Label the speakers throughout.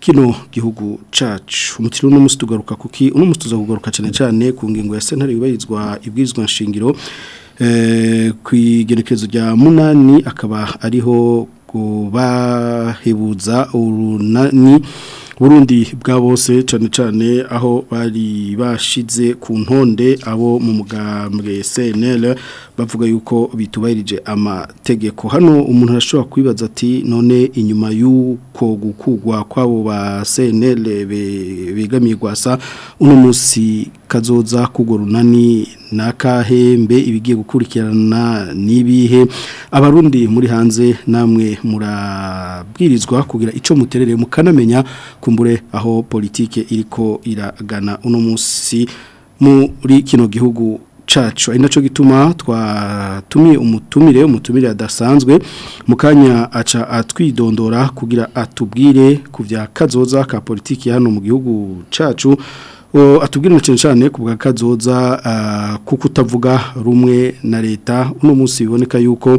Speaker 1: kino gihugu cacu umutiro no mustugaruka kuki uno mustuza kugaruka cyane cyane ku ngingo ya sentare yubahirizwa ibwizwa nshingiro eh kwigenekerezo rya munani akaba ariho kubahebuza urunani burundi bwa bose cyane cyane aho bari bashize ku ntonde abo mu mugambwe cnl bavuga yuko bitubahirije amategeko hano umuntu arashobora kwibaza ati none inyuma y'uko gukugwa kw'abo ba cnl begamiye rwasa uno munsi kazoza kugoruna ni n'akahembe ibigiye gukurikirana n'ibihe abarundi muri hanze namwe murabwirizwa kugira icyo muterere mukanamenya kumbure aho politike iriko iragana uno munsi muri kino gihugu cacu ari nacyo gituma twatumiye umutumire umutumire adasanzwe mukanya aca atwidondora kugira atubwire ku kazoza ka politiki hano mu gihugu cacu atubwira umukino cyane ku bwa kazoza ah, kuko utavuga rumwe na leta uno munsi biboneka yuko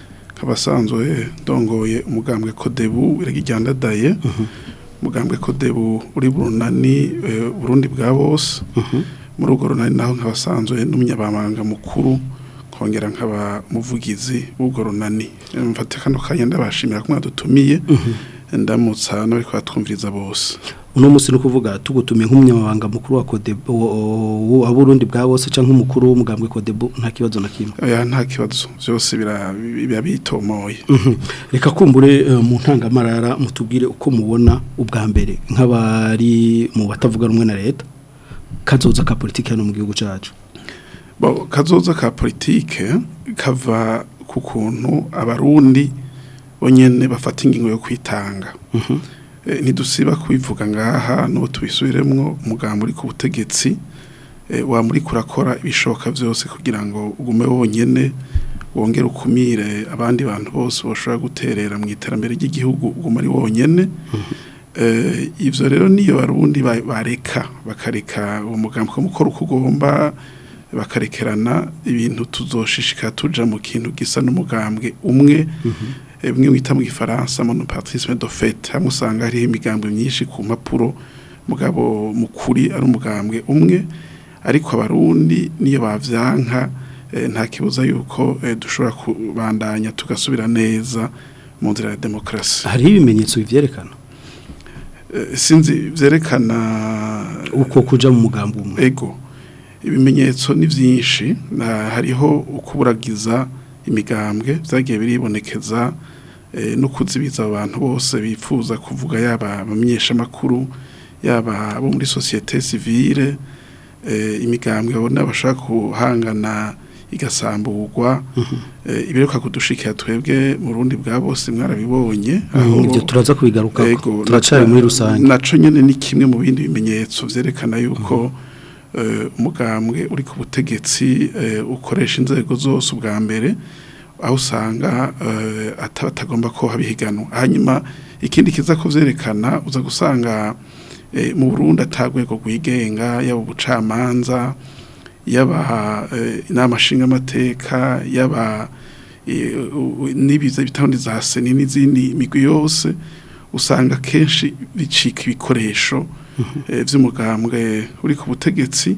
Speaker 2: nkaba ndongoye umugambwe kodebu regijyandadaye mhm. umugambwe kodebu uri burunani eh, burundi bwa bose mhm. mu rugo runani naho nkaba asanzwe n'umunyabanga mukuru nkongera nkaba muvugizi w'ubwo runani mfate kano kanya ndabashimira ko mwadutumiye mhm. ndamutsa no ko twumviriza bose
Speaker 1: uno munsi ni ukuvuga tugutumiye nk'umunyamabanga mukuru wa kodebo wa burundi bwa bose cyangwa nk'umukuru w'umugambwe kodebo nta kibazo na kimwe
Speaker 2: nta kibazo byose biba bitomoye mhm.
Speaker 1: reka kumbure eh, mu ntangamarara mutubwire uko mubona ubwa mbere nk'abari mu batavuga rumwe na leta kazoza ka politiki hano mu gihugu cyacu
Speaker 2: kazoza ka politike kava ku kuntu abarundi bonyene bafata ingingo yo kwitanga mhm. eh, ntidusiba kuvuga ngaha n'ubu tubisubiremo umuganga uri ku butegetsi eh, wamurika kurakora ibishoboka byose kugira ngo ugume wonyine wongere ukumire abandi bantu bose bashobora guterera mu iterambere ry'igihugu uguma ari wonyine mhm. eh, ibyo rero niyo barundi bareka bakareka uwo ko mukora uko ugomba bakarekerana ibintu tuzoshishika tuja mu kintu gisa n'umugambwe umwe mhm. bimwe wita mu gifaransa monopartisme de fait amusanga usanga hariho imigambwe myinshi ku mpapuro mugabo mukuri ari umugambwe umwe ariko abarundi niyo bavyanka eh, nta kibuza yuko eh, dushobora kubandanya tugasubira neza mu nzira ya demokarasi
Speaker 1: hariho ibimenyetso byerekana eh,
Speaker 2: sinzi vyerekana
Speaker 1: uko kuja mu mugambi umwe
Speaker 2: ego ibimenyetso ni byinshi hariho ukuburagiza imigambwe byagiye biribonekeza eh, no kuzibiza abantu bose bifuza kuvuga yaba abamenyeshamakuru yaba abo muri sosiyete sivire eh, imigambwe babona bashaka guhangana igasamburwa mhm. eh, ibiruka kudushikira twebwe mu rundi bwa bose mwarabibonye mhm,
Speaker 1: ibyo turaza kubigaruka turacari muri rusange
Speaker 2: naco nyene ni kimwe mu bindi bimenyetso byerekana yuko mhm. umugambwe eh, uri ku butegetsi eh, ukoresha inzego zose ubwa mbere aho usanga eh, atagomba ko habihiganwa hanyuma ikindi kiza kuzerekana uza gusanga mu burundu atagwego rwigenga yaba ubucamanza yaba inama nshingamateka yaba n'ibiza bitandukanye za seni n'izindi migwi yose usanga kenshi bicika ibikoresho by'umugambwe mm-hmm. eh, uri ku butegetsi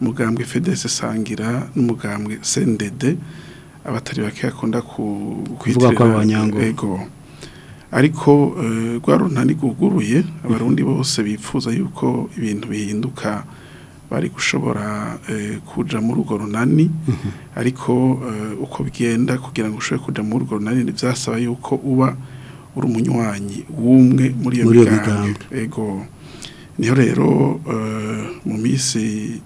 Speaker 2: umugambwe fedese sangira n'umugambwe sendede abatari bake bakunda
Speaker 1: kwitirira
Speaker 2: yego ariko eh, rwa runani rwuguruye abarundi bose bifuza yuko ibintu bihinduka bari gushobora eh, kuja mu rugo runani mhm. ariko eh, uko bigenda kugira ngo ushobore kuja mu rugo runani byasaba yuko uba uri umunywanyi w'umwe muri iyo
Speaker 1: migambi
Speaker 2: yego niyo rero mu minsi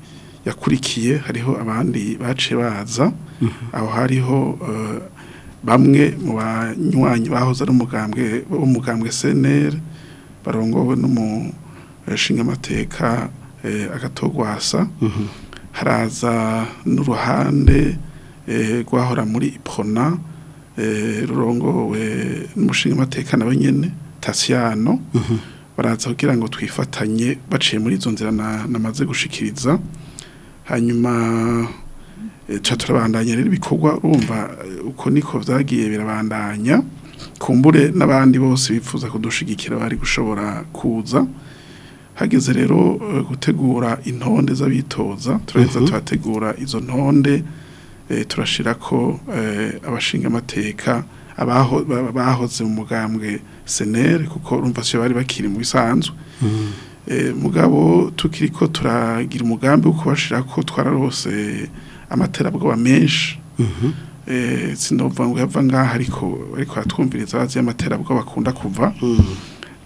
Speaker 2: yakurikiye hariho abandi bace baza aho hariho eh, bamwe mu banywanyi bahoze ari umugambwe seneri barongowe n'umushingamateka eh, agatogwasa mhm. haraza n'uruhande eh, rwahora muri ipona rurongowe n'umushingamateka nawe nyine tasiyano mhm. baraza kugira ngo twifatanye baciye muri izo nzira namaze gushikiriza hanyuma Eh, tuba turabandanya rero ibikorwa urumva eh, uko niko byagiye birabandanya kumbure n'abandi bose bifuza kudushigikira bari gushobora kuza hageze rero eh, gutegura intonde z'abitoza turaheza mhm. tuhategura izo ntonde turashyira ko abashinga amateka bahoze mu mugambwe seneri kuko urumva se bari bakiri mu bisanzwe mhm. mugabo tukiri ko turagira umugambi wo kubashyira ko twararose amaterabwoba menshi mhm. eh, sinovuga ngo yava ngaha ariko ariko hatwumviriza abazi y'amaterabwoba akunda kuva mhm.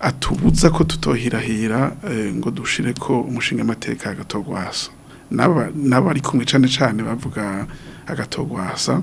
Speaker 2: atubuza ko tutohirahira eh, ngo dushire ko umushinga amateka agatogwasa naba ari kumwe cyane cyane bavuga agatogwasa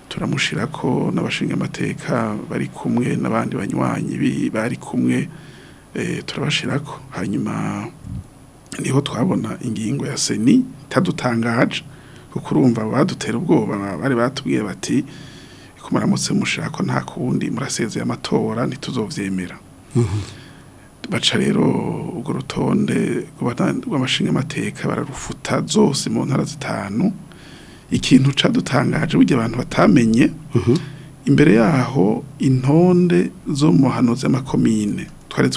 Speaker 2: turamushira ko n'abashinga amateka bari kumwe n'abandi banywanyi bari kumwe turabashira ko hanyuma niho twabona ingingo ya seni itadutangaje kuko urumva badutera ubwoba bari batubwiye bati ko mushako nta kundi murasezeye amatora ntituzobyemera mhm. baca rero ubwo rutonde rw'amashinga amateka bararufuta zose mu ntara zitanu ikintu cadutangaje burya abantu batamenye mhm. imbere yaho intonde zo mu hano z'amakomine twari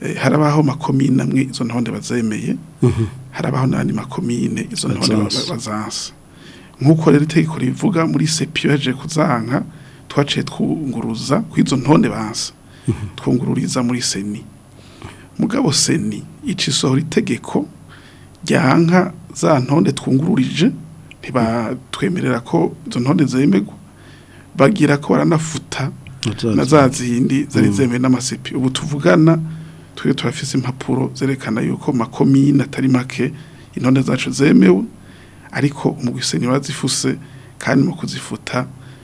Speaker 2: eh, hari abaho makomine amwe izo ntonde bazemeye mhm. harabaho n'andi makomine izo ntore bazansa nk'uko rero itegeko rivuga muri sepio yaje kuzanka twaciye twunguruza ku izo ntonde bansa mhm. twungururiza muri seni mugabo seni ica isohora itegeko ryanka za ntonde twungururije ntibatwemerera ko izo ntonde zemegwa bagira ko baranafuta na za zindi zari mm. zemewe n'amasepi ubu tuvugana twe turafise impapuro zerekana yuko makomine atari make intonde zacu zemewe ariko umugwiseni wazifuse kandi mu kuzifuta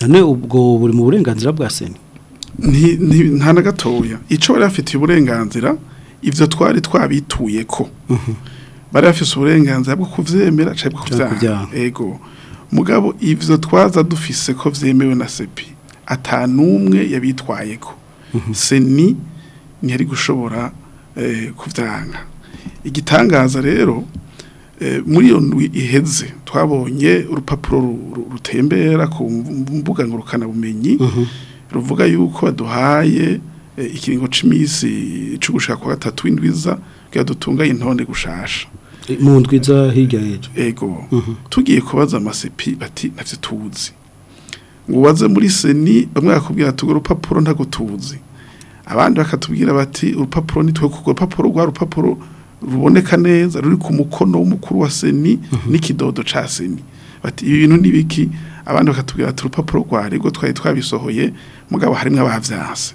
Speaker 1: none ubwo buri mu burenganzira bwa
Speaker 2: sena nta na gatoya icyo hmm. bari bafitiye uburenganzira ibyo twari twabituye ko bari bafite uburenganzira bwo
Speaker 1: kubyemera
Speaker 2: cyangwa
Speaker 1: kubyaha
Speaker 2: ego mugabo ibyo twaza dufise ko vyemewe na sepi atanumwe yabitwaye ko hmm. seni ntiyari gushobora eh, kubyanga igitangaza rero Eh, muri iyo iheze twabonye urupapuro rutembera ku mbuga ngurukanabumenyi mhm. ruvuga yuko baduhaye eh, ikiringo cy'iminsi cyo gushaka kwa gatatu w'indwiza kugira dutunganye intonde gushasha eh,
Speaker 1: mu ndwiza hirya hejuru
Speaker 2: yego mhm. tugiye kubaza amasepi bati ntabyo tuzi ngo ubaze muri seni bamwe bakubwira tugura urupapuro ntago tuzi abandi bakatubwira bati urupapuro ni twe kuko urupapuro rwa rupapuro ruboneka neza ruri ku mukono w'umukuru wa seni mhm. n'ikidodo cya seni bati ibi bintu ni abandi bakatubwira ati urupapuro rwa rego twari twabisohoye mugabo harimo abavyanse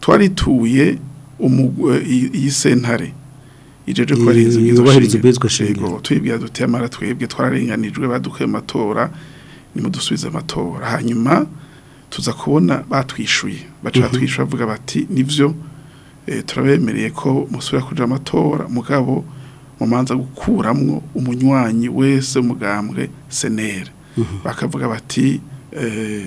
Speaker 2: twari tuye
Speaker 1: iyi
Speaker 2: eh, sentare ijeje ko ari
Speaker 1: inzu yubahiriza ibizwe shingiro
Speaker 2: twibwira duti amara twebwe twararenganijwe badukuye amatora nimudusubize amatora hanyuma tuza kubona batwishuye baca mhm. batwishuye bavuga bati nivyo turabemereye ko musubira kuja amatora mugabo mumanza gukuramwo umunywanyi wese mugambwe senere mhm. bakavuga bati eh,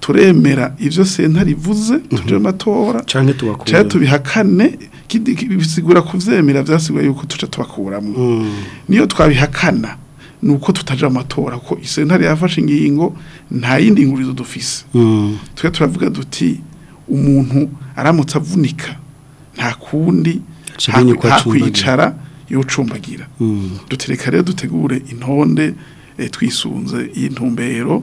Speaker 2: turemera ibyo sentare ivuze mhm.
Speaker 1: tujye amatora
Speaker 2: cyangwa tubihakane bisigura kubyemera byasigura yuko tuca tubakuramo mm. niyo twabihakana ni uko tutajya amatora ko sentare yafashe ingingo nta yindi ngurizo dufise
Speaker 1: mm.
Speaker 2: tujya turavuga duti umuntu aramutse avunika nta kundi nta kwicara y'ucumbagira
Speaker 1: mm.
Speaker 2: dutereka rero dutegure intonde eh, twisunze iyi ntumbero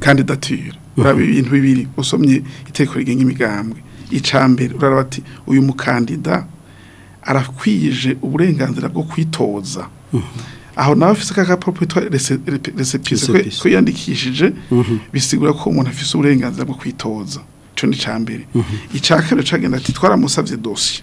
Speaker 2: kandidatire uraba ibintu bibiri usomye iteko rigenga imigambwe icambere uraraba ati uyu mukandida arakwije uburenganzira bwo kwitoza aho nawe afise akagapapu kitwa resepise ko yandikishije mhm. bisigura ko umuntu afise uburenganzira bwo kwitoza cyo ni cambere mhm. icakabiri cagenda ati twaramusavye dossier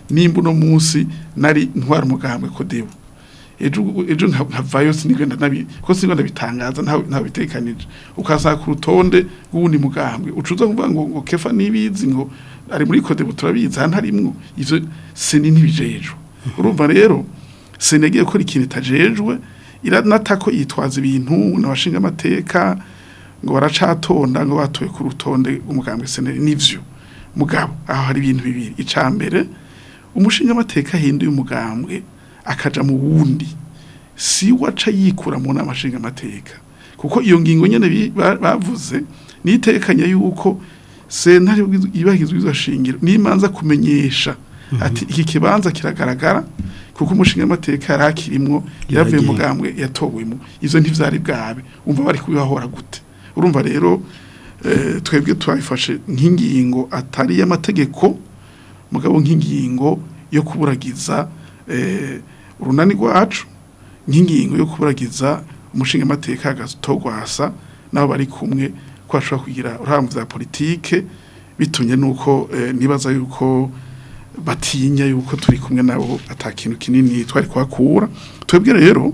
Speaker 2: nimba uno munsi nari ntwara umugambwe ko dewe ejo nkavayo sinigenda nabi ko sinigenda bitangaza nta bitekanije ukasaka ku rutonde rw'ubundi mugambwe ucuza kuvuga ngo ngo kefa nibizi ngo ari muri kode turabizi hano harimwo izo seni ntibijejo mhm. urumva rero senegiye gukora ikintu itajejwe iranata ko yitwaza ibintu n'abashinga amateka ngo baracatonda ngo batuye ku rutonde umugambwe seneri n'ivyo mugabo aho hari ibintu bibiri icambere umushinga amateka hinduye umugambwe akaja mu wundi si waca yikura mu nama amateka kuko iyo ngingo nyene bavuze nitekanya yuko sentare ibahizwe izashingiro nimanza kumenyesha mm-hmm. ati iki kibanza kiragaragara kuko umushingamateka yari akirimo yavuye mu gambwe yatowemo izo ntibyari bwabe umva bari kubibahora gute urumva rero eh, twebwe twabifashe nk'ingingo atari y'amategeko mugabo nk'ingingo yo kuburagiza eh, urunani rwacu nk'ingingo yo kuburagiza umushingamateka agatogwasa n'abo bari kumwe ko kugira uruhare mu bya politike bitumye n'uko eh, nibaza yuko batinya yuko turi kumwe nabo atakintu kinini twari kwakura twebwe rero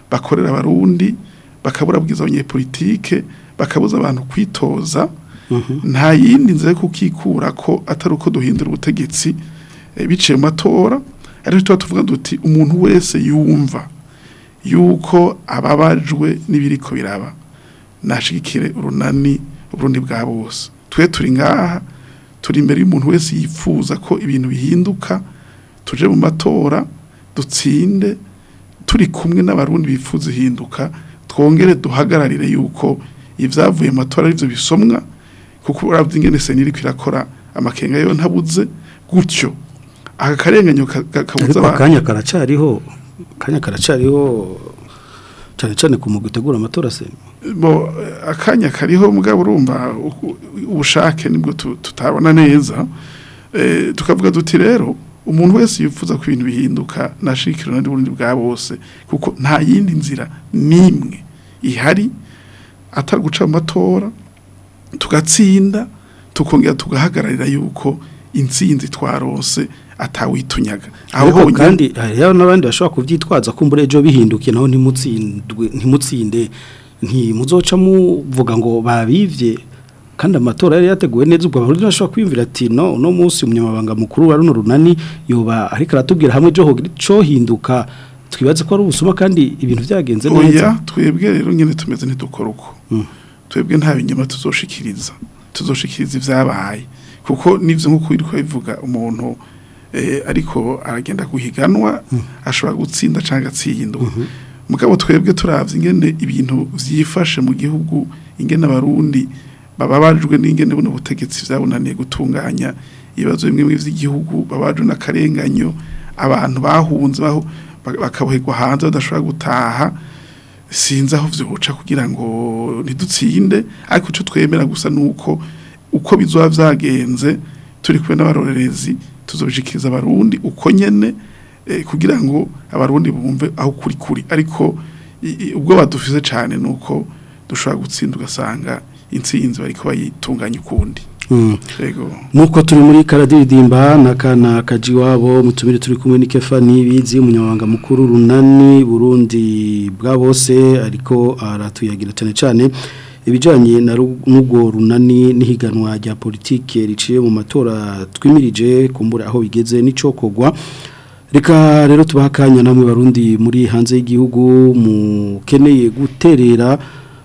Speaker 2: bakorera abarundi bakabura abwiza abanyepolitike bakabuza abantu kwitoza mhm. nta yindi nzira yo kukikura ko atari uko duhindura ubutegetsi eh, biciye mu matora ariko tuba tuvuga duti umuntu wese yumva yuko ababajwe n'ibiriko biraba nashyigikire urunani uburundi bwa bose twe turi ngaha turi imbere y'umuntu wese yifuza ko ibintu bihinduka tuje mu matora dutsinde turi kumwe n'abarundi bifuza ihinduka twongere duhagararire yuko ibyavuye mu matora aribyo bisomwa kuko urabya ingene seni kwirakora amakenga yo ntabuze gutyo aka karenganyo
Speaker 1: kabuze
Speaker 2: abantu
Speaker 1: akanya karacariho akanya karacariho cyane cyane ku mugwi utegura amatora seni
Speaker 2: bo akanya kariho mugabo urumva ubushake nibwo tutabona neza eh, tukavuga duti rero umuntu wese yifuza ko ibintu bihinduka nashikirana n'ubundi bwa bose kuko nta yindi nzira n'imwe ihari atari guca amatora tugatsinda tukongera tugahagararira yuko insinzi twarose atawitunyaga aho
Speaker 1: kandi hariho n'abandi bashobora kubyitwaza kumbura ejo bihindukiye naho ntimutsinde ntimuzoca muvuga ngo babivye kandi amatora yari yateguwe neza ubwo abantu bashobora kwiyumvira ati no uno munsi umunyamabanga mukuru wa runo runani yoba ariko aratubwira hamwe cyo cyo hinduka twibaze ko ari ubusuma kandi ibintu byagenze neza oya
Speaker 2: twebwe rero nyine tumeze ntidukora uko mm. twebwe nta binyama tuzoshikiriza tuzoshikiriza ibyabaye kuko nibyo nk'uko uri kubivuga umuntu eh, ariko aragenda guhiganwa mm. ashobora gutsinda cyangwa atsindwa mm-hmm. mugabo twebwe turabya ingene ibintu byifashe mu gihugu ingene abarundi babajwe n'ingene buno butegetsi byabunaniye gutunganya ibibazo bimwe by'igihugu babajwe n'akarenganyo abantu bahunze baho bakaboherwa hanze badashobora gutaha sinzi aho byibuca kugira ngo ntidutsinde ariko icyo twemera gusa ni uko uko bizaba byagenze turi kumwe n'abarorerezi tuzobishikiriza abarundi uko nyene eh, kugira ngo abarundi bumve aho kuri kuri ariko ubwo badufize cyane nuko dushobora gutsinda ugasanga insinzi bariko bayitunganya ukundi
Speaker 1: mm. nkuko turi muri karadiridimba na kaji wabo mutumire turi kumwe n'ikefa n'ibizi umunyamabanga mukuru runani burundi bwa bose ariko aratuyagira cyane cyane ibijyanye na n'ubwo runani n'ihiganwa rya politiki riciye mu matora twimirije kumbura aho bigeze n'icokogwa reka rero tubaha namwe barundi muri hanze y'igihugu mukeneye guterera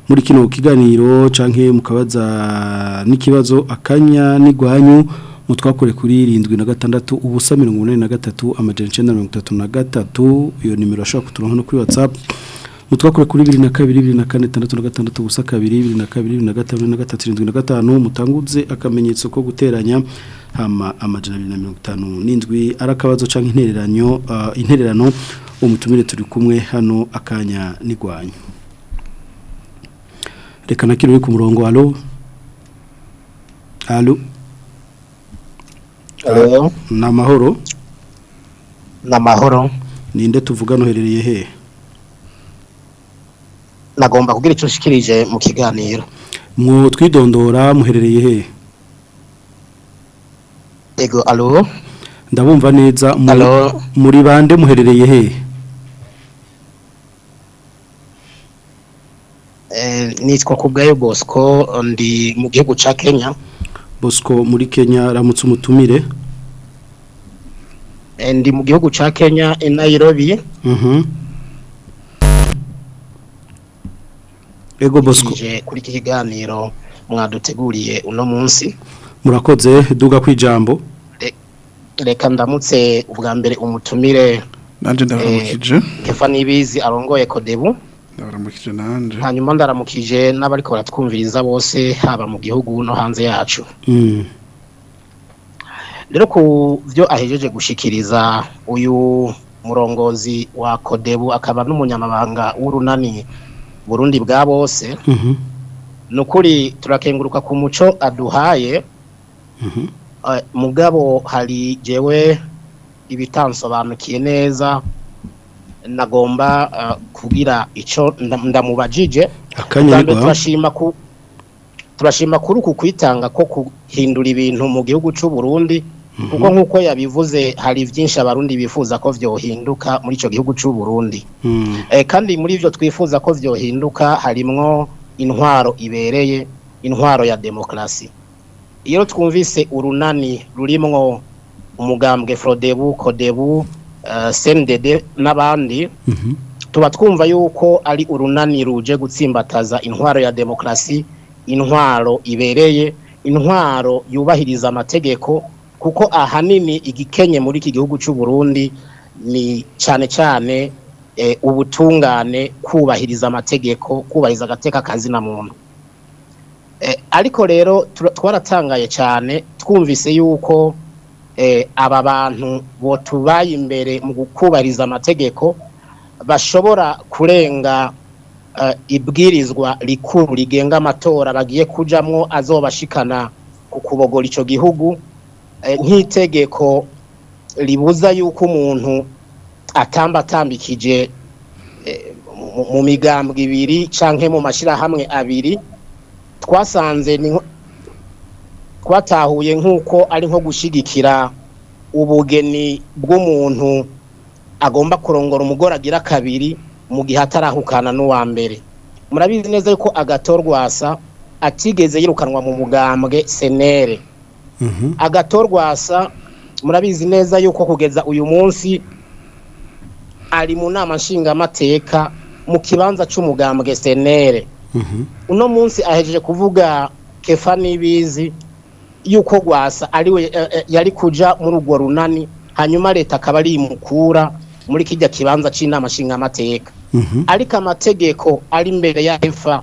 Speaker 1: muri kino kiganiro canke mukabaza n'ikibazo akanya n'igwanyu mutwakore kuri irindwi na gatandatu ubusa mirongo inani na gatatu amajana icyenda na gatatu iyo nimero ashaka kuturonka no kuri watsapu mutwakore kuri bibiri na kabiri bibiri na na gatandatu ubusa kabiri bibiri na kabiri na gatanu na gatatu na gatanu mutanguze akamenyetso ko guteranya hama amajana abiri na mirongo itanu n'indwi ari akabazo cyangwa uh, intererano umutumire turi kumwe hano akanya n'igwanyu reka nakiriwe ku murongo alo alo ni amahoro ah,
Speaker 3: ni amahoro
Speaker 1: ninde tuvugana uherereye he
Speaker 3: nagomba kugira icyo ushikirije mu kiganiro
Speaker 1: mu twidondora muherereye he
Speaker 3: ego alo
Speaker 1: ndabumva neza muri bande muherereye he
Speaker 3: Eh, nitwa ku bosco ndi mu gihugu cya kenya
Speaker 1: bosco muri kenya aramutse umutumire
Speaker 3: eh, ndi mu gihugu cya kenya i nayirobi
Speaker 1: mhm. ego bosco
Speaker 3: kuri iki kiganiro mwaduteguriye uno munsi
Speaker 1: murakoze duga ku ijambo
Speaker 3: reka ndamutse ubwa mbere umutumire
Speaker 2: nanjye ndaramukije
Speaker 3: nkefa eh, n'ibizi arongoye kodebu
Speaker 2: ndabaramukije nanjye
Speaker 3: hanyuma ndaramukije n'abariko baratwumviriza bose haba mu gihugu no hanze yacu
Speaker 1: mm.
Speaker 3: rero ku byo ahejeje gushikiriza uyu murongozi wa kodebu akaba n'umunyamabanga w'urunani burundi bwa bose
Speaker 1: mm-hmm.
Speaker 3: ni ukuri turakenguruka ku muco aduhaye
Speaker 1: mm-hmm.
Speaker 3: eh, mugabo hari jewe ibitansobanukiye neza nagomba uh, kugira icyo ndamubajije turashima ku turashima kuri uku kwitanga ko kuhindura ibintu mu gihugu cy'u Burundi mhm. kuko nk'uko yabivuze hari byinshi abarundi bifuza ko vyohinduka muri icyo gihugu cy'u Burundi
Speaker 1: mhm.
Speaker 3: eh, kandi muri ibyo twifuza ko byohinduka harimwo intwaro ibereye intwaro ya demokrasi iyo twumvise urunani rurimwo umugambwe forodebu kodebu Eh, sendede n'abandi
Speaker 1: mhm.
Speaker 3: tuba twumva yuko ari urunani ruje gutsimbataza intwaro ya demokrasi intwaro ibereye intwaro yubahiriza amategeko kuko ahanini igikenye muri iki gihugu cy'u Burundi ni cyane cyane eh, ubutungane kubahiriza amategeko kubahiriza agateka kazina muntu eh, ariko rero twaratangaye cyane twumvise yuko Eh, aba bantu bo tubaye imbere mu gukubariza amategeko bashobora kurenga eh, ibwirizwa rikuru rigenga amatora bagiye kujyamo azobashikana ku kubogora icyo gihugu eh, nk'itegeko libuza yuko umuntu atamba atambikije mu migambwe ibiri canke mu mashyirahamwe abiri twasanze twatahuye nk'uko ari nko gushyigikira ubugeni bw'umuntu agomba kurongora umugore agira kabiri mu gihe atarahukana n'uwa mbere murabizi neza yuko agatorwasa atigeze yirukanwa mu mugambwe senere
Speaker 1: mhm.
Speaker 3: agatorwasa murabizi neza yuko kugeza uyu munsi ari mu nama nshingamateka mu kibanza cy'umugambwe senere
Speaker 1: mhm.
Speaker 3: uno munsi ahejeje kuvuga kefa n'ibizi yuko rwasa ariwe eh, eh, yari kuja muri urwo runani hanyuma leta akaba ari imukura muri kijya kibanza c'inama amateka mhm. ariko amategeko ari imbere ya efa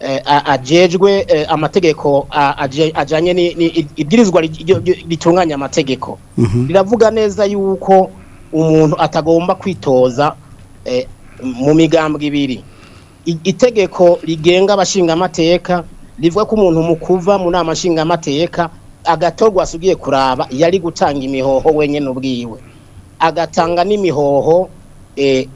Speaker 3: eh, ajejwe amategeko ajanye ibwirizwa ritunganya amategeko mhm. riravuga neza yuko umuntu atagomba kwitoza mu migambwe ibiri itegeko rigenga abashinga amateka, rivuga ko umuntu mukuva mu nama nshingamateka agatorwa asugiye kuraba yari gutanga imihoho wenyine ubwiwe agatanga n'imihoho eh,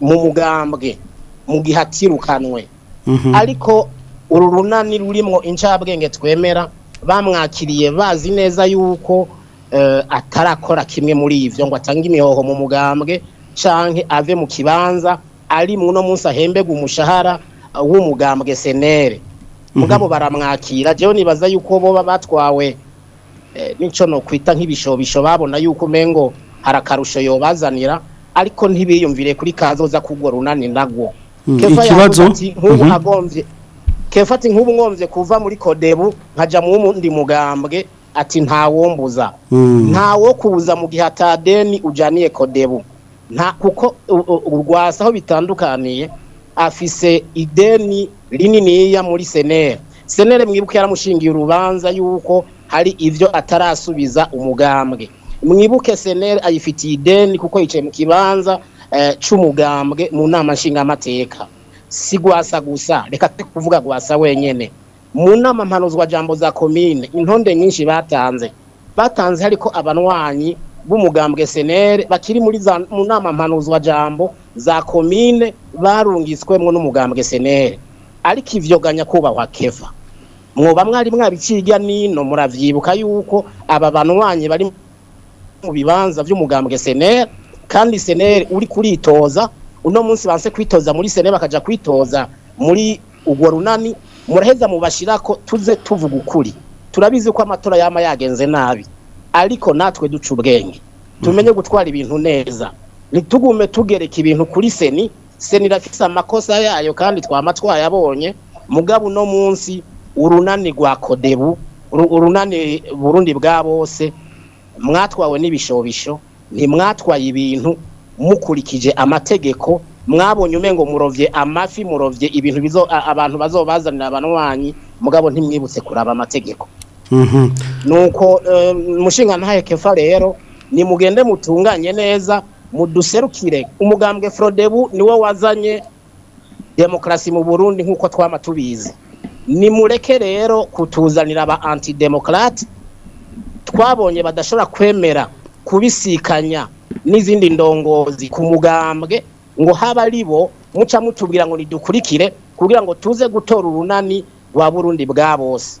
Speaker 3: mu mugambwe mu gihe atirukanwe mhm. ariko uru runani rurimo incabwenge twemera bamwakiriye bazi neza yuko eh, atarakora kimwe muri ibyo ngo atange imihoho mu mugambwe cyangwa ave mu kibanza ari muno munsi ahembega umushahara w'umugambwe senere mugabo mhm. baramwakira jewe nibaza yuko boba batwawe eh, nico no kwita nk'ibishobisho babona yuko mengo harakarusho yobazanira ariko ntibiyumvire kuri kazoza kugwa runani nagwo
Speaker 1: mm,
Speaker 3: kefa
Speaker 1: ikibazo
Speaker 3: nk'ubu
Speaker 1: mhm.
Speaker 3: agomvye nk'ubu ngomvye kuva muri kodebu nkaja mu wundi mugambwe ati ntawombuza
Speaker 1: mm.
Speaker 3: ntawo kubuza mu gihe atadeni ujaniye kodebu nta kuko urwasaho bitandukaniye afise ideni rininiya muri senere senere mwibuke yaramushingiye urubanza yuko hari ivyo atarasubiza umugambwe mwibuke senere ayifitiye ideni kuko yicaye mu kibanza eh, cy’umugambwe mu nama nshingamateka si gwasa gusa reka kuvuga gwasa wenyine mu nama mpanuzwa jambo za komine intonde nyinshi batanze batanze ariko abanwanyi b'umugambwe senere bakiri muri mu nama mpanuzwa jambo za komine barungitswemo n'umugambwe senere ariko ivyo ganya kubahwa keva mwoba mwari mwabiciga nino muravyibuka yuko aba bantu banwanyi bari mu bibanza by'umugambwe senere kandi senere uri kuritoza uno munsi banse kwitoza muri senere bakaja kwitoza muri ugwo runani muraheza mubashirako tuze tuvuga ukuri turabizi ko amatora yama yagenze nabi ariko natwe duca ubwenge tumenye mhm. gutwara ibintu neza ntitugume tugereka ibintu kuri seni seni irafite amakosa yayo kandi twamatwaye twayabonye mugabo uno munsi urunani rwa kodebu urunani burundi bwa bose mwatwawe n'ibishobisho ntimwatwaye ibintu mukurikije amategeko mwabonye umengo murovye amafi murovye ibintu abantu bazobazanira abanwanyi mugabo ntimwibutse kuraba amategeko nuko umushingantahe eh, kefa rero nimugende mutunganye neza muduserukire umugambwe forodebu niwo wazanye demokarasi mu burundi nk'uko twaba tubizi nimureke rero kutuzanira aba antidemokarate twabonye badashobora kwemera kubisikanya n'izindi ndongozi ku mugambwe ngo haba ari bo muca mutubwira ngo nidukurikire kugira ngo tuze gutora urunani rwa burundi bwa bose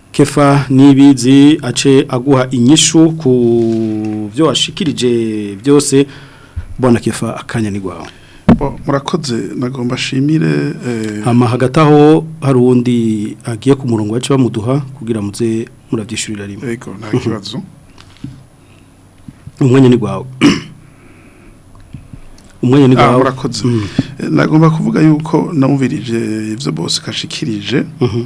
Speaker 1: kefa n'ibizi ace aguha inyishu ku byo washikirije byose bwana kefa akanya ni
Speaker 2: rwawe murakoze nagomba ashimire eh,
Speaker 1: hama hagati aho hari uwundi agiye ku murongo baca bamuduha kugira muze murabyishyurira rimwe
Speaker 2: yego nta kibazo
Speaker 1: umwanya ni rwawe umwanya ni
Speaker 2: rwawe
Speaker 1: ah,
Speaker 2: murakoze mm. eh, nagomba kuvuga yuko namubirije ibyo bose kashikirije mhm.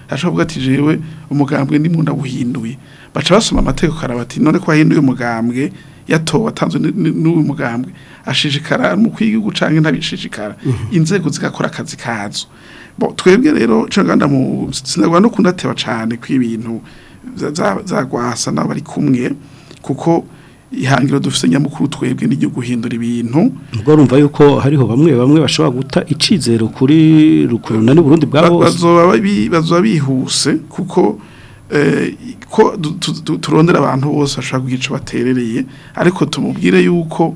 Speaker 2: ashobora ati jewe umugambwe ni mu ndawuhinduye baca basoma amategeko karabati none ko wahinduye umugambwe yatowe atanzwe n'uyu mugambwe ashishikara mu kwiga gucanga ntabishishikara mm-hmm. inzego zigakora akazi kazo bo twebwe rero cyangwa mu sinagwa no kundateba cyane kw'ibintu zagwasa n'abari kumwe kuko ihangiro dufite nyamukuru twebwe n'iryo guhindura ibintu
Speaker 1: ubwo urumva yuko hariho bamwe bamwe bashobora guta icizero kuri rukururana
Speaker 2: n'uburundi
Speaker 1: bwabo
Speaker 2: bazoba bihuse kuko Eh, ko turondera abantu bose bashobora kugira baterereye ariko tumubwire yuko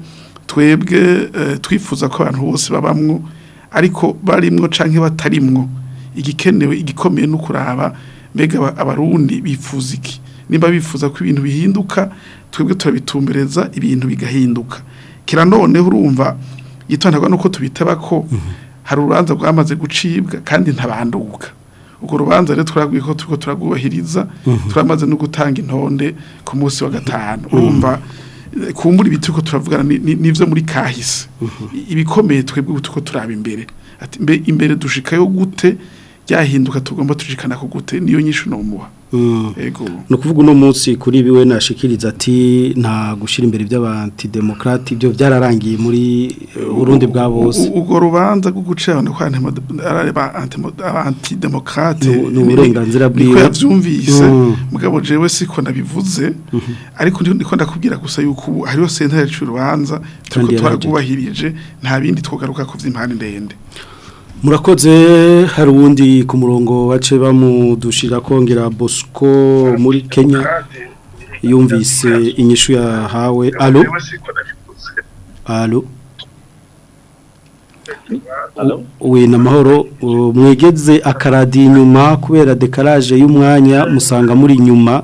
Speaker 2: twebwe eh, twifuza ko abantu bose babamwo ariko barimwo cyangwa batarimwo igikenewe igikomeye no kuraba mbega abarundi bifuza iki nimba bifuza ko ibintu bihinduka twebwe turabitumbereza ibintu bigahinduka kiranoneho urumva yitonderwa nuko tubitaba ko mhm. hari urubanza rwamaze gucibwa kandi ntabanduka urwo rubanza rero twarabwiye ko turiko turagubahiriza mhm. turamaze no gutanga intonde ku munsi wa gatanu mhm. urumva kumbura ibituko turiko turavugana n'ivyo muri kahise mhm. ibikomeye twebwe turiko turaba imbere imbere dushikayo gute ryahinduka tugomba tujikana ku gute niyo nyinshi no muba
Speaker 1: ni ukuvuga uno munsi kuri biwe nashikiriza ati nta gushyira imbere demokrati ibyo byararangiye muri urundi bwa bose
Speaker 2: ubwo rubanza bwo gucana kwa antidemokarate
Speaker 1: ni uburenganzira bwiwe
Speaker 2: yabyumvise
Speaker 1: mm.
Speaker 2: mugabo jewe siko nabivuze mm-hmm. ariko ndiko ndakubwira gusa yuko hariho sentare y'urubanza turiko twaragubahirije nta bindi twogaruka ku vy'impande ndende
Speaker 1: murakoze hari uwundi ku murongo bace bamudushira kongera bosco muri kenya yumvise inyishu yahawe alo alo we ni amahoro mwegeze akaradi inyuma kubera dekaraje y'umwanya musanga muri inyuma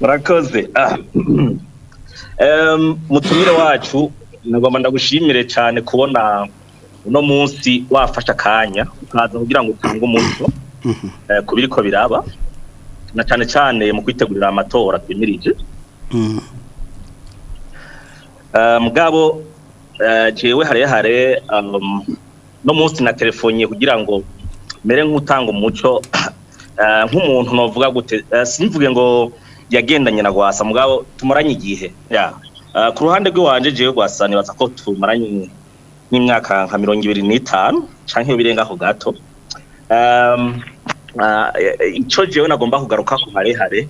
Speaker 4: murakoze
Speaker 1: mutumire
Speaker 4: wacu nagomba ndagushimire cyane kubona uno munsi wafasha akanya ukaza kugira ngo utange umuco mhm. eh, ku biriko biraba na cyane cyane mu kwitegurira amatora twemirije
Speaker 1: mhm.
Speaker 4: eh, mugabo eh, jewe hare hare um, no munsi na telefoniye kugira ngo mere nk'utanga umuco nk'umuntu novuga gute simvuge ngo yagendanye na gwasa mugabo tumaranye igihe ya ku ruhande rw'iwanje jewe gwasa nibaza ko tumaranye nk'imyaka nka mirongo ibiri n'itanu cyangwa birenga ako gato icyo jyewe nagomba kugaruka ku marehare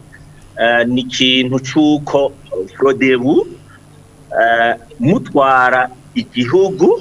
Speaker 4: e, ni ikintu cy'uko forodebu e, mutwara igihugu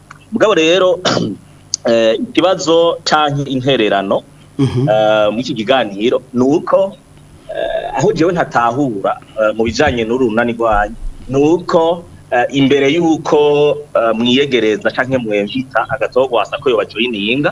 Speaker 4: mugabo rero uh, ikibazo cyangwa intererano mhm. uh, muri iki kiganiro ni uko aho jewe ntatahura mu bijyanye n'uru runani rwanyu ni uko Eh, imbere y'uko eh, mwiyegereza cyangwa mwemvita agatogo wasa ko yobajoyininga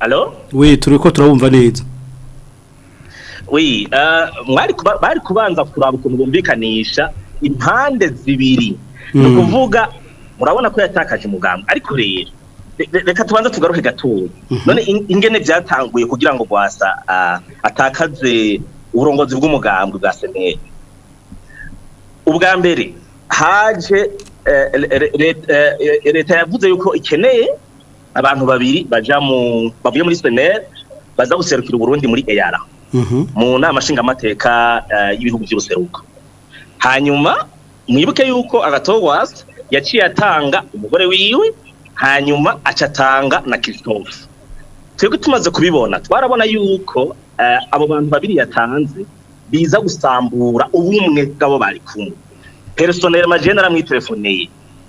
Speaker 4: mm-hmm.
Speaker 1: we turi ko turabumva neza
Speaker 4: euh, we bari kubanza kuraba ukuntu bumvikanisha impande zibiri ni mm. ukuvuga murabona ko yatakaje umugambi ariko rero reka tubanza tugaruke gatoya mm-hmm. none ingene byatanguye kugira ngo rwasa uh, atakaze urongozi bw'umugambi bwa seneri ubwa mbere haje Eh, leta yavuze yuko ikeneye abantu babiri baja mu bavuye muri senere baza guserukira uburundi muri eyara
Speaker 1: mhm.
Speaker 4: mu nama nshingamateka eh, y'ibihugu by'ubuseruko hanyuma mwibuke yuko agatowasi yaciye atanga umugore wiwe hanyuma acatanga na christophe twebwe tumaze kubibona twarabona yuko eh, abo bantu babiri yatanze biza gusambura ubumwe bw'abo bari kumwe peresoneri majene aramwitelefoniye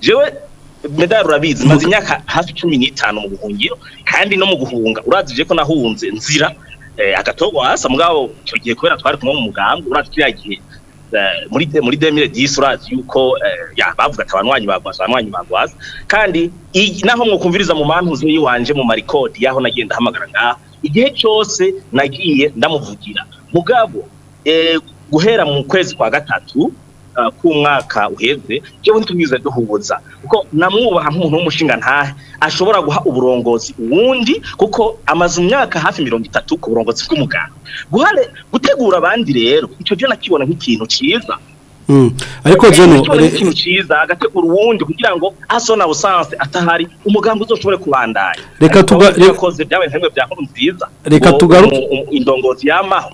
Speaker 4: jewe medali urabizi maze imyaka hafi cumi n'itanu mu buhungiro kandi no mu guhunga urabye ko nahunze nzira eh, agatogo hasi mugabo icyo gihe kubera twari kumwe mu muganga urabye kiriya gihe eh, muri muri demire disi urabye yuko eh, bavuga ati abanywanyi bagwaza abanywanyi bagwaza kandi naho mwakumviriza mu mantuzi y'iwanje mu marikodi yaho nagenda ahamagara ngaha igihe cyose nagiye ndamuvugira mugabo guhera mu kwezi kwa gatatu Uh, k'umwaka uheze yewe tubize duhuza kuko namwubaha nk'umuntu w'umushinga ntahe ashobora guha uburongozi uwundi kuko amaze imyaka hafi mirongo itatu ku burongozi bw'umuganga gutegura abandi rero icyo cyo nakibona nk'ikintu cyiza
Speaker 1: Hmm. ariko jeno
Speaker 4: ikintu cyiza agategura uwundi kugira ngo aso na busanzwe atahari umugambi uzoshobore kubandanya
Speaker 1: reka
Speaker 4: tugaruke koze byabaye bya nkuru nziza
Speaker 1: reka tugaruke
Speaker 4: indongozi yamaho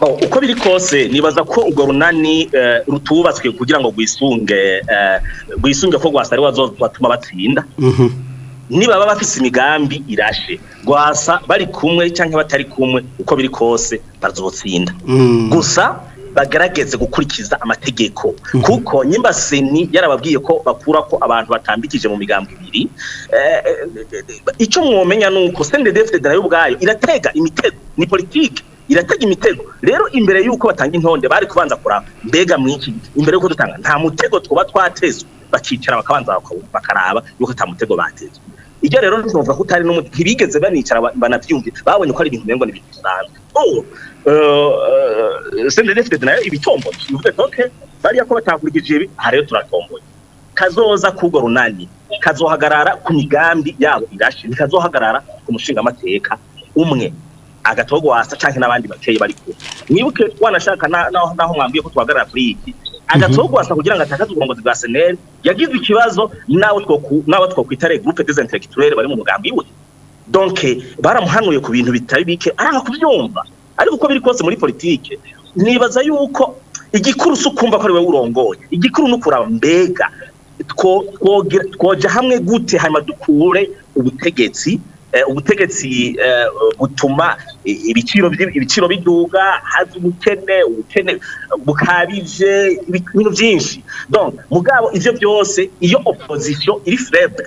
Speaker 4: uko biri kose nibaza ko urwo runani eh, rutubatswe kugira ngo rwisunge eh, rwisunge ko rwasari watuma batsinda
Speaker 1: mhm.
Speaker 4: nibaba bafise imigambi irashe gwasa bari kumwe cyangwa batari kumwe uko biri kose bazotsinda
Speaker 1: mm.
Speaker 4: gusa bagarageze gukurikiza amategeko mm-hmm. kuko nyimba seni yarababwiye ko bakura ko abantu batambikije mu migambi ibiri eh, icyo mwomenya ni uko sendedefude nayo ubwayo iratega imitego ni politiki iratega imitego rero imbere y'uko batanga intonde bari kubanza kuraba mbega mwinshi imbere y'uko dutanga nta mutego twaba twatezwe bakicara bakabanza bakaraba yuko nta mutego batezwe iryo rero ntibavuga ko utari n'umuti ntibigeze banicara banabyumvira babonye ko ari ibintu birengo n'ibintu bisanzwe oh, eh, eh, senderi defite nayo ibitomboye bivuze toke bariya ko batakurikije ibi aha rero turatomboye kazoza k'urwo runani kazohagarara ku migambi yabo irashe ntikazohagarara ku mushingamateka umwe agatogwasa cyangwa n'abandi bakeye bari kumwe mwibuke wanashaka naho mwambwiye ko tuhagarara kuri iki agatsiko mhm. kugira ngo atakaze uburongozi bwa seneri yagize ikibazo n'abo twakwitare gurupe dezenteregiturere bari mu mugambi we donke baramuhanuye ku bintu bitari bike aranga kubyumva ariko uko biri kose muri politiki. nibaza yuko igikuru si ukumva ko ari urongoye igikuru ni ukuraba mbega twoja hamwe gute hanyuma dukure ubutegetsi Eh, ubutegetsi eh, butuma ibiciro ibiciro biduga haza ubukene ubukene bukabije ibintu byinshi donc mugabo ivyo byose iyo opposition iri faible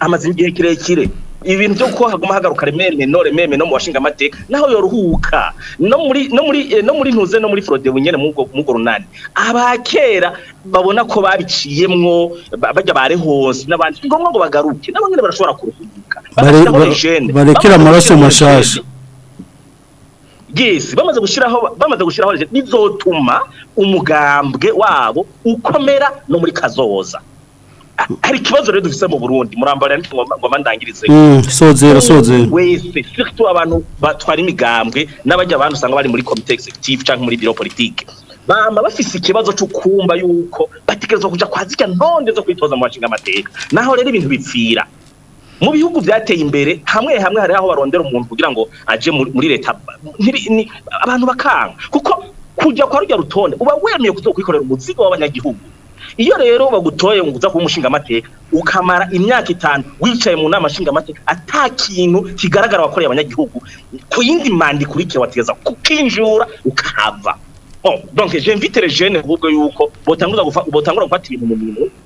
Speaker 4: amaze igihe kirekire ibintu byo kuba haguma hagaruka rememe no rememe no mu washinga amateka naho yoruhuka no muri no muri eh, no muri ntuze no muri frode bunyene mugo mugo runani abakera babona ko babiciyemwo bajya bare hose n'abandi ngo ngo bagaruke nabo barashobora kuruhuka barekera
Speaker 1: amaraso mashasha
Speaker 4: gisi bamaze gushyiraho bamaze gushyiraho bizotuma umugambwe wabo ukomera no muri kazoza hari ikibazo rero dufite mu burundi murambarira ngo bandangirize sozera
Speaker 1: mm, sozera
Speaker 4: wese surtout abantu batwara imigambwe n'abajya abantu usanga bari muri komite executive cyangwa muri biro politike bama bafise ikibazo cy'ukumba yuko bategerezwa kuja kwa zirya ntonde zo kwitoza mu nshinga amateka naho rero ibintu bipfira mu bihugu byateye imbere hamwe hamwe hari aho barondera umuntu kugira ngo aje muri leta abantu bakanga kuko kujya kwa rujya rutonde uba wemeye kwikorera umuzigo w'abanyagihugu iyo rero bagutoye ngo uza kuba umushingamateka ukamara imyaka itanu wicaye mu nama nshingamateka ata kintu kigaragara wakoreye abanyagihugu ku yindi manda ikurikiye wateza kukinjura ukahava oh, donc jemvite le jeune ahubwo yuko botangura gufata ibintu mu
Speaker 2: bintu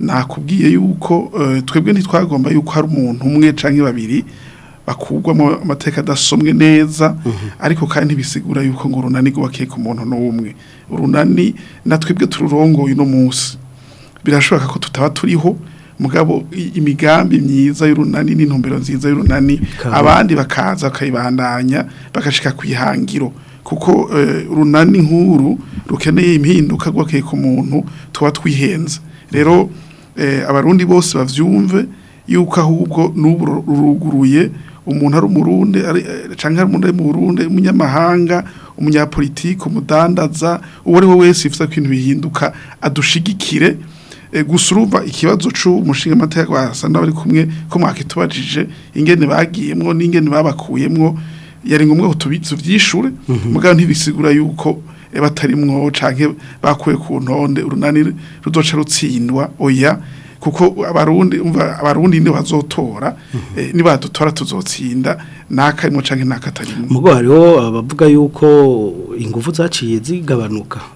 Speaker 2: nakubwiye yuko eh, twebwe ntitwagomba yuko hari umuntu umwe cyangwa babiri bakugwamo amateka adasomwe neza mhm. ariko kandi bisigura yuko ngo urunani rwubakeye ku muntu n'umwe urunani natwebwe tururongoye uno munsi birashoboka ko tutaba turiho mugabo imigambi myiza y'urunani n'intumbero nziza y'urunani abandi bakaza bakayibandanya bakashika kwihangiro kuko eh, urunani nk'uru rukeneye impinduka rwakeye ku muntu tuba twihenze rero eh, abarundi bose bavyumve yuko ahubwo n'ubu umuntu ari umurundi cyangwa ari umuntu eh, ari mu burundi umunyamahanga umunyapolitiki umudandaza uwo ari we wese yifuza ko ibintu bihinduka adushigikire Eh, gusa urumva ikibazo cy'umushinga amateka basa n'abari kumwe ko mwakitubajije ingene bagiyemwo n'ingene babakuyemwo yari ngombwa ko tubyishure mhm. mugabo ntibisigura yuko eh, batarimwo canke bakuye ku ntonde urunani ruzoca rutsindwa oya kuko abarundi umva abarundi ni bazotora mhm. eh, nibadutora tuzotsinda naka imwe canke naka tarimo
Speaker 1: mugo hariho abavuga yuko ingufu zaciye zigabanuka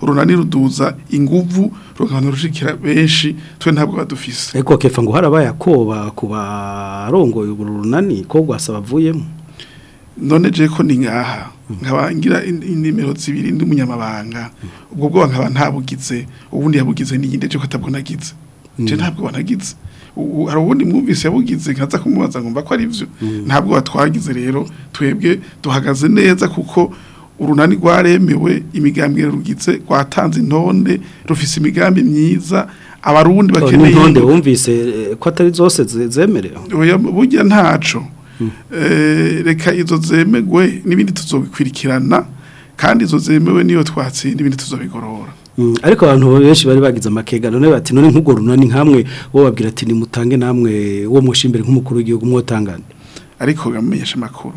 Speaker 2: runani ruduza inguvu rugabanya rushigikira benshi twe ntabwo badufise
Speaker 1: ariko kepfa ngo harabaye akoba ku barongoye uru runani ko rwasa bavuyemo
Speaker 2: none je ko ni ngaha mm. nkabangira inimero zibiri ndi umunyamabanga ubwo bwo nkaba ntabugize ubundi yabugize n'iyindi je ko atabwo nagize je mm. ntabwo banagize hari ubundi mwumvise yabugize nkaza kumubaza ngumva ko ari byo mm. ntabwo batwagize rero twebwe duhagaze neza kuko urunani rwaremewe imigambwe rugitse kwatanze intonde rufise imigambi myiza abarundi bakeneye
Speaker 1: intonde wumvise eh, ko atari zose zemerewe
Speaker 2: burya ntaco mm. eh, reka izo zemegwe n'ibindi tuzobikurikirana kandi izo zemewe niyo twatsi ibindi tuzobigorora
Speaker 1: Mm, ariko abantu benshi bari bagize amakega none bati none nk'ubwo runani nk'amwe wowe babwira ati nimutange namwe wo mushimbere nk'umukuru w'igihugu mwotangane
Speaker 2: ariko gamenyesha amakuru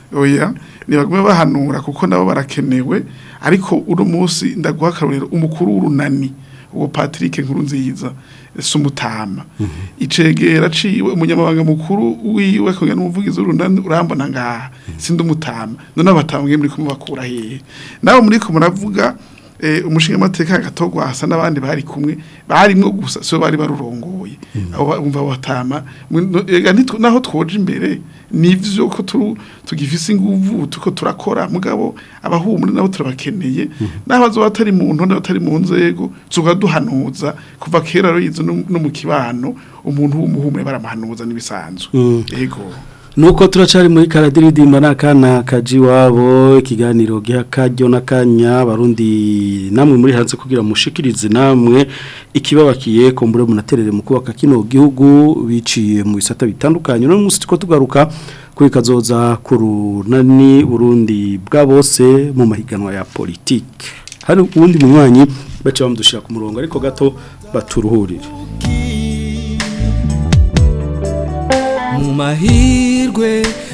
Speaker 2: oya nibagume bahanura kuko nabo barakenewe ariko uri munsi ndaguha akarorero umukuru w'urunani uwo Patrick Nkurunziza sumutama icegera aciwe umunyamabanga mukuru wiwe kumwe n'umuvugizi w'urunani urambona ngaha sindumutama none abatambwe muri kumubakura hehe nawe muri kumuravuga Eh, umushingamateka agatorwa hasa n'abandi bari kumwe bari barimo gusa so bari barurongoye hmm. bumva batama naho twoje imbere nivyo ko tugifise inguvu tuko turakora mugabo abahumuri nabo turabakeneye hmm. n'abazo batari mu ntonde batari mu nzego tugaduhanuza kuva kera rero izo no mu kibano umuntu w'umuhumure baramuhanuza nibisanzwe yego hmm.
Speaker 1: nuko turacari muri karadiridimba n'akana kaji wabo ikiganiro gihakaryo n'akanya barundi namwe muri hanze kugira mushikirize namwe ikibabakiye kumbure munaterere mu kubaka kino gihugu biciye mu bisata bitandukanye no munsi tuko tugaruka kuri kazoza kurunani Burundi bwa bose mu mahiganwa ya politique hari uwundi munywanyi bace bamudushira ku murongo ariko gato baturuhurire
Speaker 5: mu mahirwe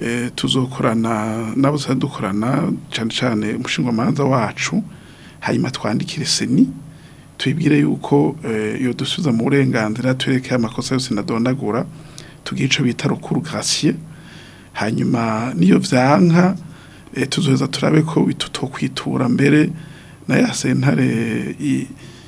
Speaker 2: Eh, tuzokorana nabo dukorana cyane cyane umushingamanza wacu hanyuma twandikire seni tuyibwire yuko iyo eh, dusubiza mu burenganzira tureke amakosa yose nadondagura tugira icyo bita rukuru hanyuma n'iyo byanka eh, tuzoheza turabe ko tutokwitura mbere na ya sentare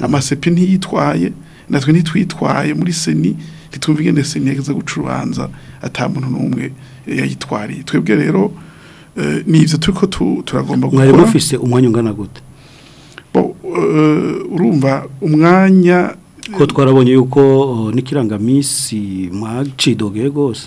Speaker 2: amasepi ntiyitwaye natwe ntitwitwaye muri seni ntitwumve ingene seni yageze guca urubanza atamuntu n'umwe yayitwariye twebwe rero eh, ni ibyo turi ko turagomba gukora mwari
Speaker 1: mufise umwanya ungana gute
Speaker 2: Eh, urumva umwanya
Speaker 1: ko twarabonye yuko
Speaker 2: oh, n'ikirangaminsi mwacidogeye rwose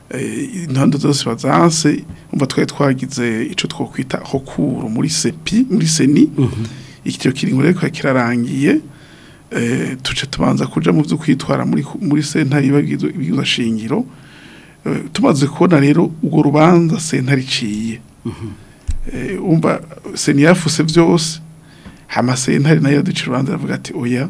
Speaker 2: eh, intanda zose bazanse umva twari twagize icyo twakwita hokuru muri sepi muri seni mhm. iki kiringo rero kirarangiye eh, tuce tubanza kuja mu byo kwitwara muri muri sentare ibagizwe ibigize shingiro tumaze kubona rero ubwo rubanza sentare iciye mhm. umva seni yafuse byose hama sentare nayo yaduca urubanza avuga ati oya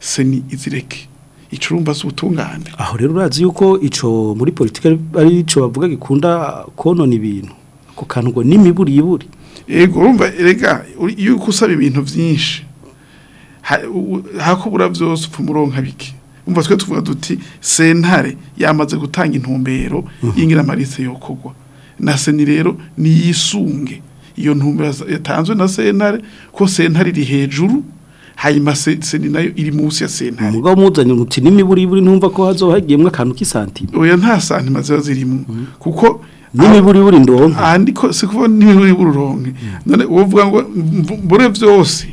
Speaker 2: seni izireke icurumba z'ubutungane
Speaker 1: aho rero urazi yuko ico muri politike ari ico bavuga gikunda konona ibintu ako kantu ngo n'imiburi
Speaker 2: yiburi yego urumva erega iyo usaba ibintu byinshi hakubura byose upfa umuronka bike umva twe tuvuga duti sentare yamaze gutanga intumbero y'ingiramarise yokogwa na seni rero niyisunge iyo ntumbero yatanzwe na sentare ko sentare iri hejuru hanyuma seni nayo iri munsi ya sentare
Speaker 1: ubwo muzanye umuti n'imiburiburi ntumva ko hazoba hagiyemo akantu k'isantima
Speaker 2: oya nta santima ziba zirimo mm. kuko
Speaker 1: n'imiburiburi ndonke
Speaker 2: aha ndiko si kuvuga n'imiburiburi uronke mm. none uvuga ngo mbure byose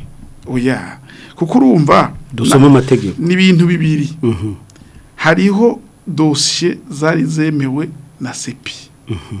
Speaker 2: oya kuko urumva
Speaker 1: dusoma amategeko
Speaker 2: n'ibintu bibiri mm-hmm. hariho dosye zari zemewe na sepi mm-hmm.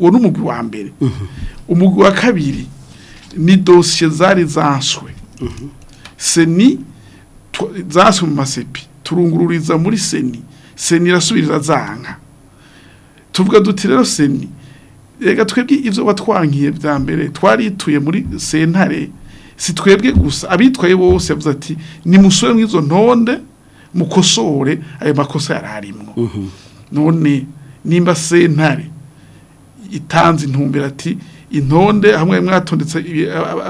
Speaker 2: uwo ni umugwi wa mbere mhm. umugwi wa kabiri ni dosiye zari zanswe seni zasi mu masepi turungururiza muri seni seni irasubiriza zanga tuvuga duti rero seni reka twebwe ibyo batwankiye bya mbere twarituye muri sentare si twebwe gusa abitwaye bose bavuze ati ni musore mw'izo ntonde mukosore ayo makosa yararimwo mhm. none nimba sentare itanze intumbero ati intonde hamwe mwatondetse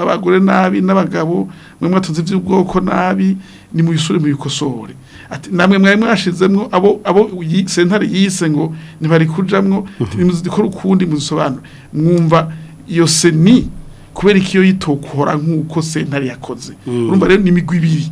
Speaker 2: abagore nabi n'abagabo mwe mwatunze iby'ubwoko nabi ni mu isuri mu bikosore namwe mwari mwashizemwo abo abo sentare yise ngo ntibari kujamwo mhm. nimuzikora ukundi muzisobanura mwumva iyo seni kubera iki ikiyo yitokora nk'uko sentare yakoze mm. urumva rero ni imigwi ibiri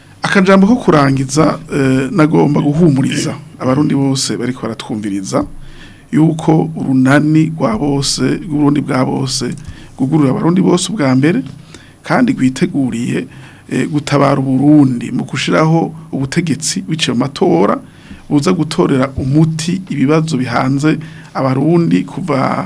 Speaker 1: akajambo ko kurangiza
Speaker 2: eh, nagomba guhumuriza abarundi bose bari baratwumviriza yuko urunani rwa bose rw'urundi bwa bose gugurura abarundi bose ubwa mbere kandi rwiteguriye Eh, gutabara uburundi mu gushyiraho ubutegetsi wiciye mu matora buza gutorera umuti ibibazo bihanze abarundi kuva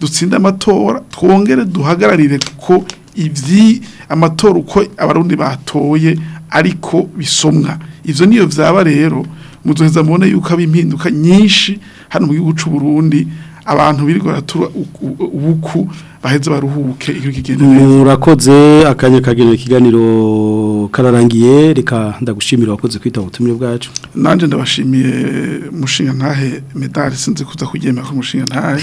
Speaker 2: dutsinde amatora twongere duhagararire ko ibyi amatora uko abarundi batoye ariko bisomwa ibyo niyo byaba rero muzoheza mubona yuko aba impinduka nyinshi hano mu gihugu cy'u Burundi abantu birirwa ubuku baheze baruhuke iyo kigenda neza
Speaker 1: murakoze akanya kagenewe ikiganiro kararangiye reka ndagushimira wakoze kwita ubutumire bwacu
Speaker 2: nanjye ndabashimiye mushinga ntahe medali sinzi kuza kugemera ku mushinga ntahe